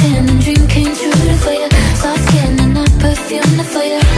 And the dream came true the fire, glass skin and I perfume the fire.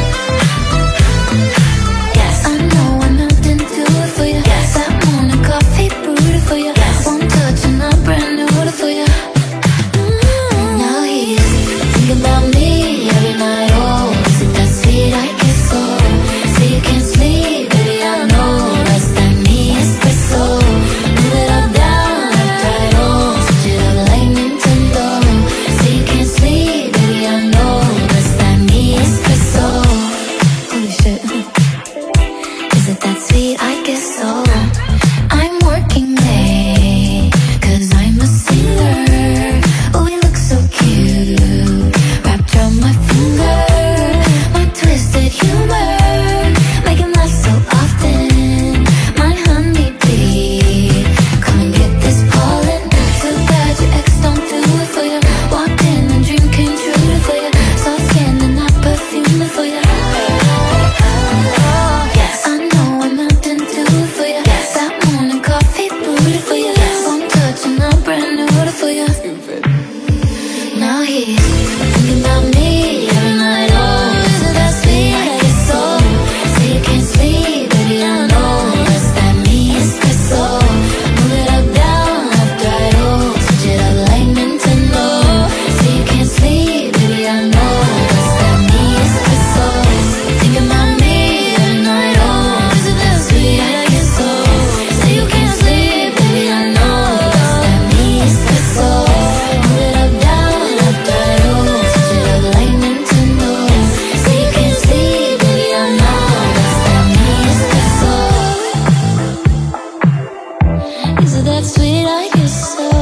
to that sweet, I guess so.